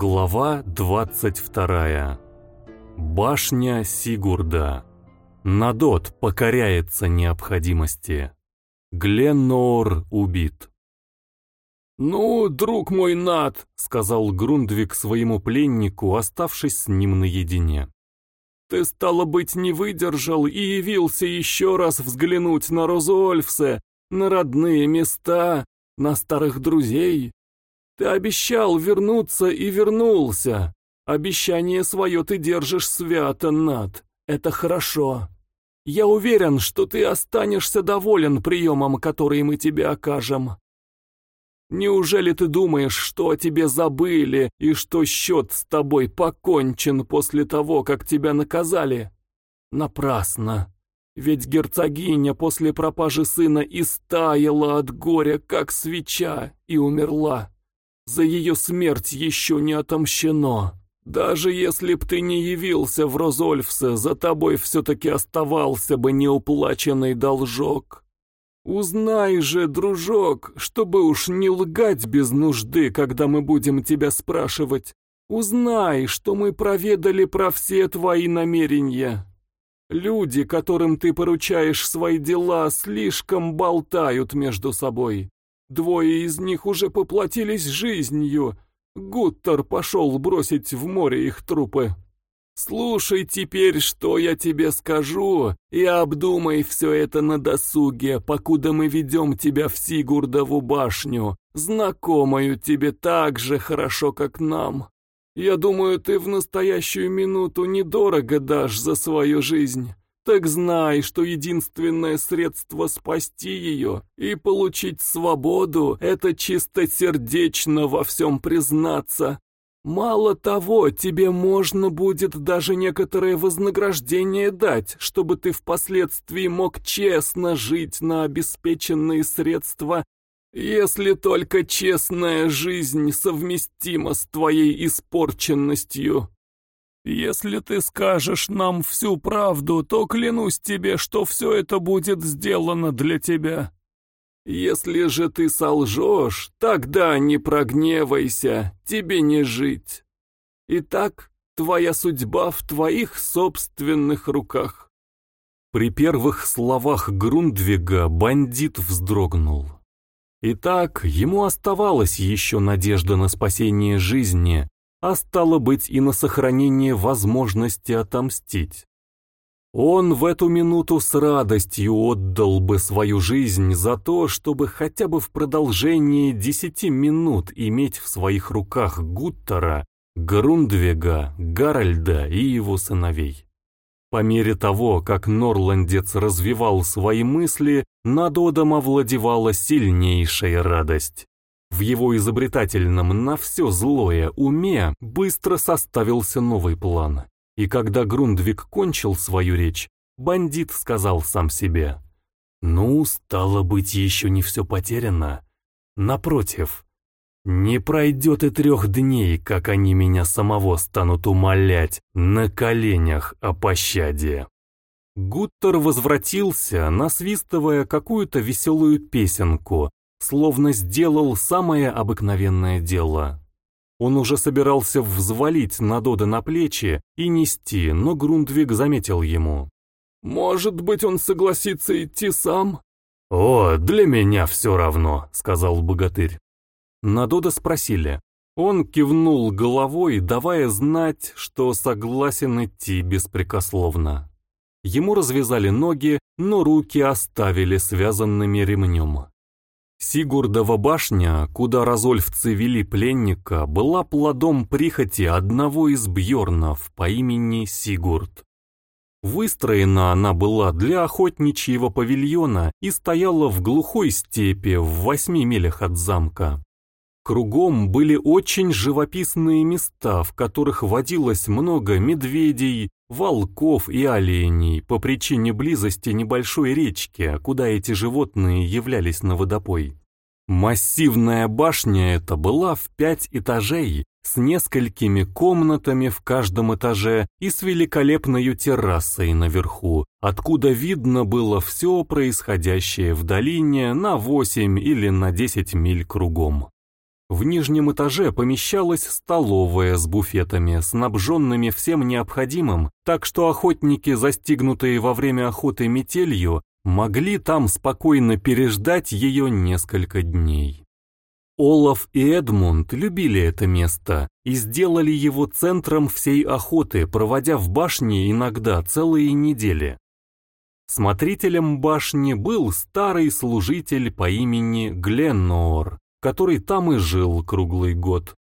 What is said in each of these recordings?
Глава 22. Башня Сигурда. Надот покоряется необходимости. Гленнор убит. «Ну, друг мой Над», — сказал Грундвик своему пленнику, оставшись с ним наедине. «Ты, стало быть, не выдержал и явился еще раз взглянуть на Розуольфсе, на родные места, на старых друзей. Ты обещал вернуться и вернулся. Обещание свое ты держишь свято, Над. Это хорошо. Я уверен, что ты останешься доволен приемом, который мы тебе окажем. Неужели ты думаешь, что о тебе забыли и что счет с тобой покончен после того, как тебя наказали? Напрасно. Ведь герцогиня после пропажи сына истаяла от горя, как свеча, и умерла. За ее смерть еще не отомщено. Даже если б ты не явился в Розольфсе, за тобой все-таки оставался бы неуплаченный должок. Узнай же, дружок, чтобы уж не лгать без нужды, когда мы будем тебя спрашивать. Узнай, что мы проведали про все твои намерения. Люди, которым ты поручаешь свои дела, слишком болтают между собой. Двое из них уже поплатились жизнью, Гуттер пошел бросить в море их трупы. Слушай теперь, что я тебе скажу, и обдумай все это на досуге, покуда мы ведем тебя в Сигурдову башню, знакомую тебе так же хорошо, как нам. Я думаю, ты в настоящую минуту недорого дашь за свою жизнь. Так знай, что единственное средство спасти ее и получить свободу — это чистосердечно во всем признаться. Мало того, тебе можно будет даже некоторое вознаграждение дать, чтобы ты впоследствии мог честно жить на обеспеченные средства, если только честная жизнь совместима с твоей испорченностью. Если ты скажешь нам всю правду, то клянусь тебе, что все это будет сделано для тебя. Если же ты солжешь, тогда не прогневайся, тебе не жить. Итак, твоя судьба в твоих собственных руках. При первых словах Грундвига бандит вздрогнул. Итак, ему оставалась еще надежда на спасение жизни, а стало быть и на сохранение возможности отомстить. Он в эту минуту с радостью отдал бы свою жизнь за то, чтобы хотя бы в продолжении десяти минут иметь в своих руках Гуттера, Грундвега, Гарольда и его сыновей. По мере того, как Норландец развивал свои мысли, над Одом овладевала сильнейшая радость. В его изобретательном на все злое уме быстро составился новый план. И когда Грундвик кончил свою речь, бандит сказал сам себе, «Ну, стало быть, еще не все потеряно. Напротив, не пройдет и трех дней, как они меня самого станут умолять на коленях о пощаде». Гуттер возвратился, насвистывая какую-то веселую песенку, словно сделал самое обыкновенное дело. Он уже собирался взвалить Надода на плечи и нести, но Грундвиг заметил ему. «Может быть, он согласится идти сам?» «О, для меня все равно», — сказал богатырь. Надода спросили. Он кивнул головой, давая знать, что согласен идти беспрекословно. Ему развязали ноги, но руки оставили связанными ремнем. Сигурдова башня, куда разольфцы вели пленника, была плодом прихоти одного из бьорнов по имени Сигурд. Выстроена она была для охотничьего павильона и стояла в глухой степи в восьми милях от замка. Кругом были очень живописные места, в которых водилось много медведей, волков и оленей по причине близости небольшой речки, куда эти животные являлись на водопой. Массивная башня эта была в пять этажей, с несколькими комнатами в каждом этаже и с великолепной террасой наверху, откуда видно было все происходящее в долине на восемь или на десять миль кругом. В нижнем этаже помещалась столовая с буфетами, снабженными всем необходимым, так что охотники, застигнутые во время охоты метелью, могли там спокойно переждать ее несколько дней. Олаф и Эдмунд любили это место и сделали его центром всей охоты, проводя в башне иногда целые недели. Смотрителем башни был старый служитель по имени Гленноор, который там и жил круглый год.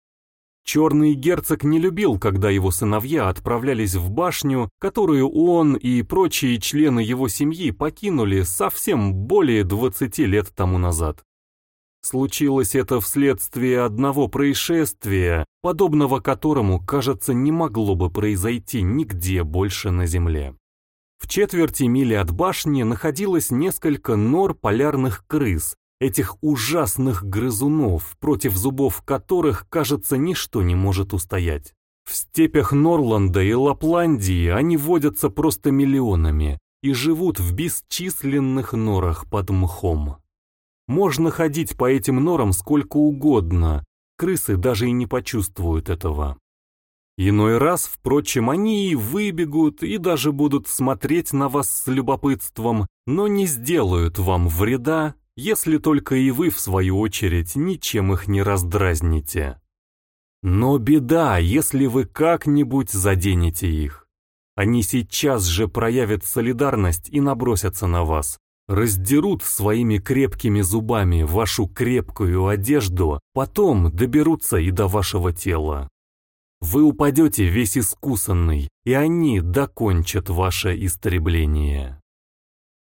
Черный герцог не любил, когда его сыновья отправлялись в башню, которую он и прочие члены его семьи покинули совсем более 20 лет тому назад. Случилось это вследствие одного происшествия, подобного которому, кажется, не могло бы произойти нигде больше на Земле. В четверти мили от башни находилось несколько нор полярных крыс, этих ужасных грызунов, против зубов которых, кажется, ничто не может устоять. В степях Норланда и Лапландии они водятся просто миллионами и живут в бесчисленных норах под мхом. Можно ходить по этим норам сколько угодно, крысы даже и не почувствуют этого. Иной раз, впрочем, они и выбегут, и даже будут смотреть на вас с любопытством, но не сделают вам вреда, если только и вы, в свою очередь, ничем их не раздразните. Но беда, если вы как-нибудь заденете их. Они сейчас же проявят солидарность и набросятся на вас, раздерут своими крепкими зубами вашу крепкую одежду, потом доберутся и до вашего тела. Вы упадете весь искусанный, и они докончат ваше истребление.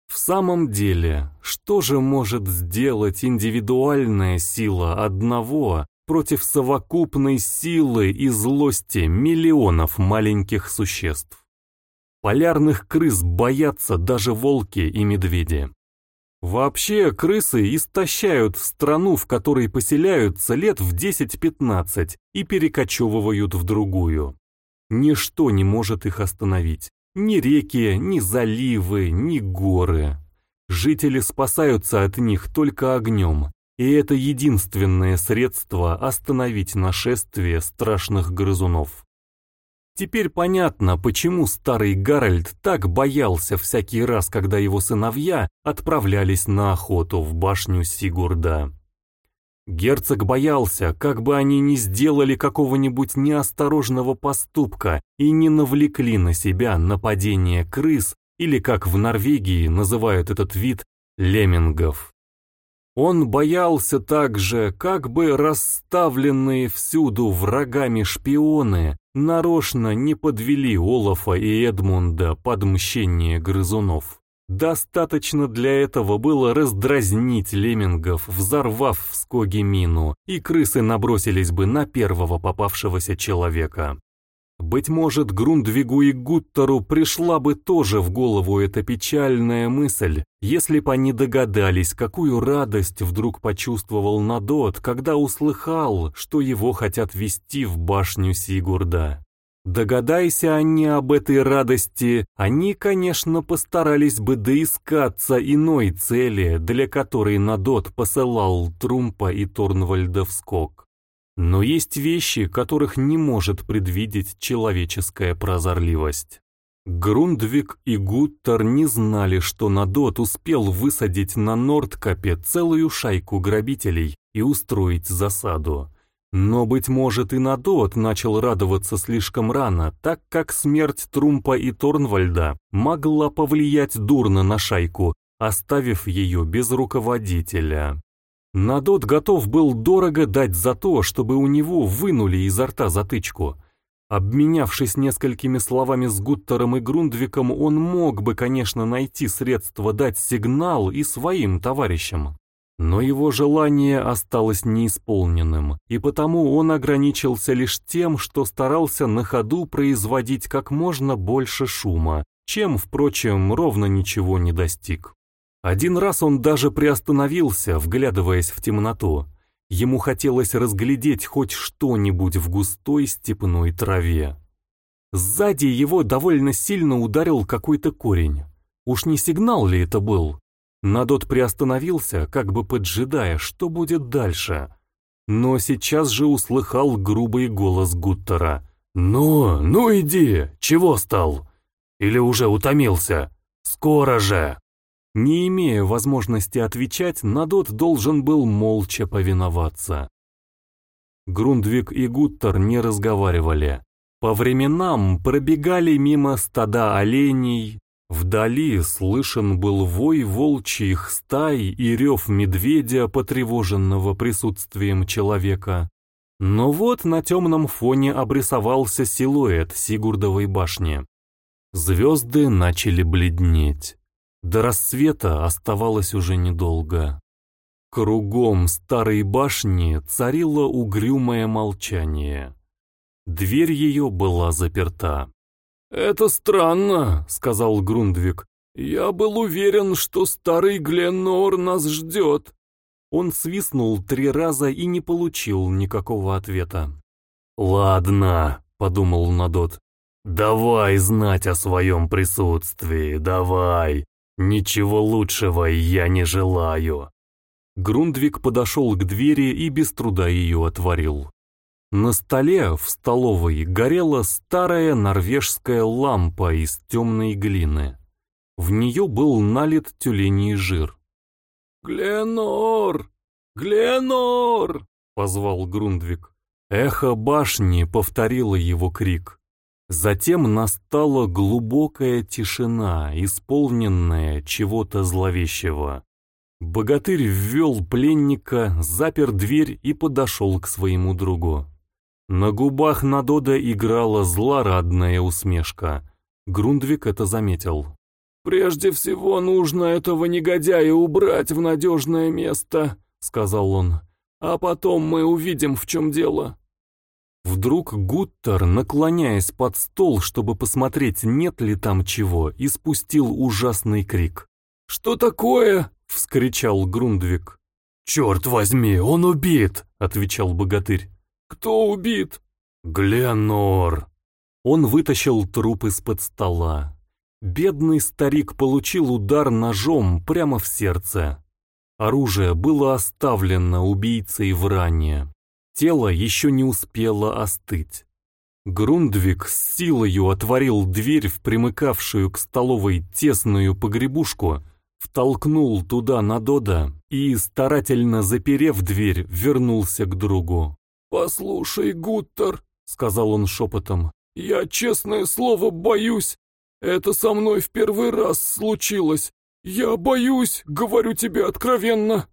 В самом деле, что же может сделать индивидуальная сила одного против совокупной силы и злости миллионов маленьких существ? Полярных крыс боятся даже волки и медведи. Вообще, крысы истощают страну, в которой поселяются лет в 10-15 и перекочевывают в другую. Ничто не может их остановить. Ни реки, ни заливы, ни горы. Жители спасаются от них только огнем, и это единственное средство остановить нашествие страшных грызунов. Теперь понятно, почему старый Гарольд так боялся всякий раз, когда его сыновья отправлялись на охоту в башню Сигурда. Герцог боялся, как бы они ни сделали какого-нибудь неосторожного поступка и не навлекли на себя нападение крыс, или, как в Норвегии называют этот вид, леммингов. Он боялся также, как бы расставленные всюду врагами шпионы нарочно не подвели Олафа и Эдмунда под мщение грызунов. Достаточно для этого было раздразнить леммингов, взорвав в скоге мину, и крысы набросились бы на первого попавшегося человека. Быть может, Грундвигу и Гуттеру пришла бы тоже в голову эта печальная мысль, если бы они догадались, какую радость вдруг почувствовал Надот, когда услыхал, что его хотят вести в башню Сигурда. Догадайся они об этой радости, они, конечно, постарались бы доискаться иной цели, для которой Надот посылал Трумпа и Торнвальда в скок. Но есть вещи, которых не может предвидеть человеческая прозорливость. Грундвик и Гуттер не знали, что Надот успел высадить на Нордкапе целую шайку грабителей и устроить засаду. Но, быть может, и Надот начал радоваться слишком рано, так как смерть Трумпа и Торнвальда могла повлиять дурно на шайку, оставив ее без руководителя. Надот готов был дорого дать за то, чтобы у него вынули изо рта затычку. Обменявшись несколькими словами с Гуттером и Грундвиком, он мог бы, конечно, найти средства дать сигнал и своим товарищам. Но его желание осталось неисполненным, и потому он ограничился лишь тем, что старался на ходу производить как можно больше шума, чем, впрочем, ровно ничего не достиг. Один раз он даже приостановился, вглядываясь в темноту. Ему хотелось разглядеть хоть что-нибудь в густой степной траве. Сзади его довольно сильно ударил какой-то корень. Уж не сигнал ли это был? Надот приостановился, как бы поджидая, что будет дальше. но сейчас же услыхал грубый голос Гуттера. «Ну, ну иди, чего стал? Или уже утомился? Скоро же!» Не имея возможности отвечать, Надот должен был молча повиноваться. Грундвик и Гуттер не разговаривали. По временам пробегали мимо стада оленей, вдали слышен был вой волчьих стай и рев медведя, потревоженного присутствием человека. Но вот на темном фоне обрисовался силуэт Сигурдовой башни. Звезды начали бледнеть. До рассвета оставалось уже недолго. Кругом старой башни царило угрюмое молчание. Дверь ее была заперта. «Это странно», — сказал Грундвик. «Я был уверен, что старый Гленнор нас ждет». Он свистнул три раза и не получил никакого ответа. «Ладно», — подумал Надот. «Давай знать о своем присутствии, давай. «Ничего лучшего я не желаю». Грундвик подошел к двери и без труда ее отворил. На столе в столовой горела старая норвежская лампа из темной глины. В нее был налит тюленей жир. «Гленор! Гленор!» — позвал Грундвик. Эхо башни повторило его крик. Затем настала глубокая тишина, исполненная чего-то зловещего. Богатырь ввел пленника, запер дверь и подошел к своему другу. На губах Надода играла злорадная усмешка. Грундвик это заметил. «Прежде всего нужно этого негодяя убрать в надежное место», — сказал он. «А потом мы увидим, в чем дело». Вдруг Гуттер, наклоняясь под стол, чтобы посмотреть, нет ли там чего, испустил ужасный крик. «Что такое?» — вскричал Грундвик. «Черт возьми, он убит!» — отвечал богатырь. «Кто убит?» «Гленор!» Он вытащил труп из-под стола. Бедный старик получил удар ножом прямо в сердце. Оружие было оставлено убийцей в ране. Тело еще не успело остыть. Грундвик с силою отворил дверь в примыкавшую к столовой тесную погребушку, втолкнул туда Надода и, старательно заперев дверь, вернулся к другу. «Послушай, Гуттер», — сказал он шепотом, — «я, честное слово, боюсь. Это со мной в первый раз случилось. Я боюсь, говорю тебе откровенно».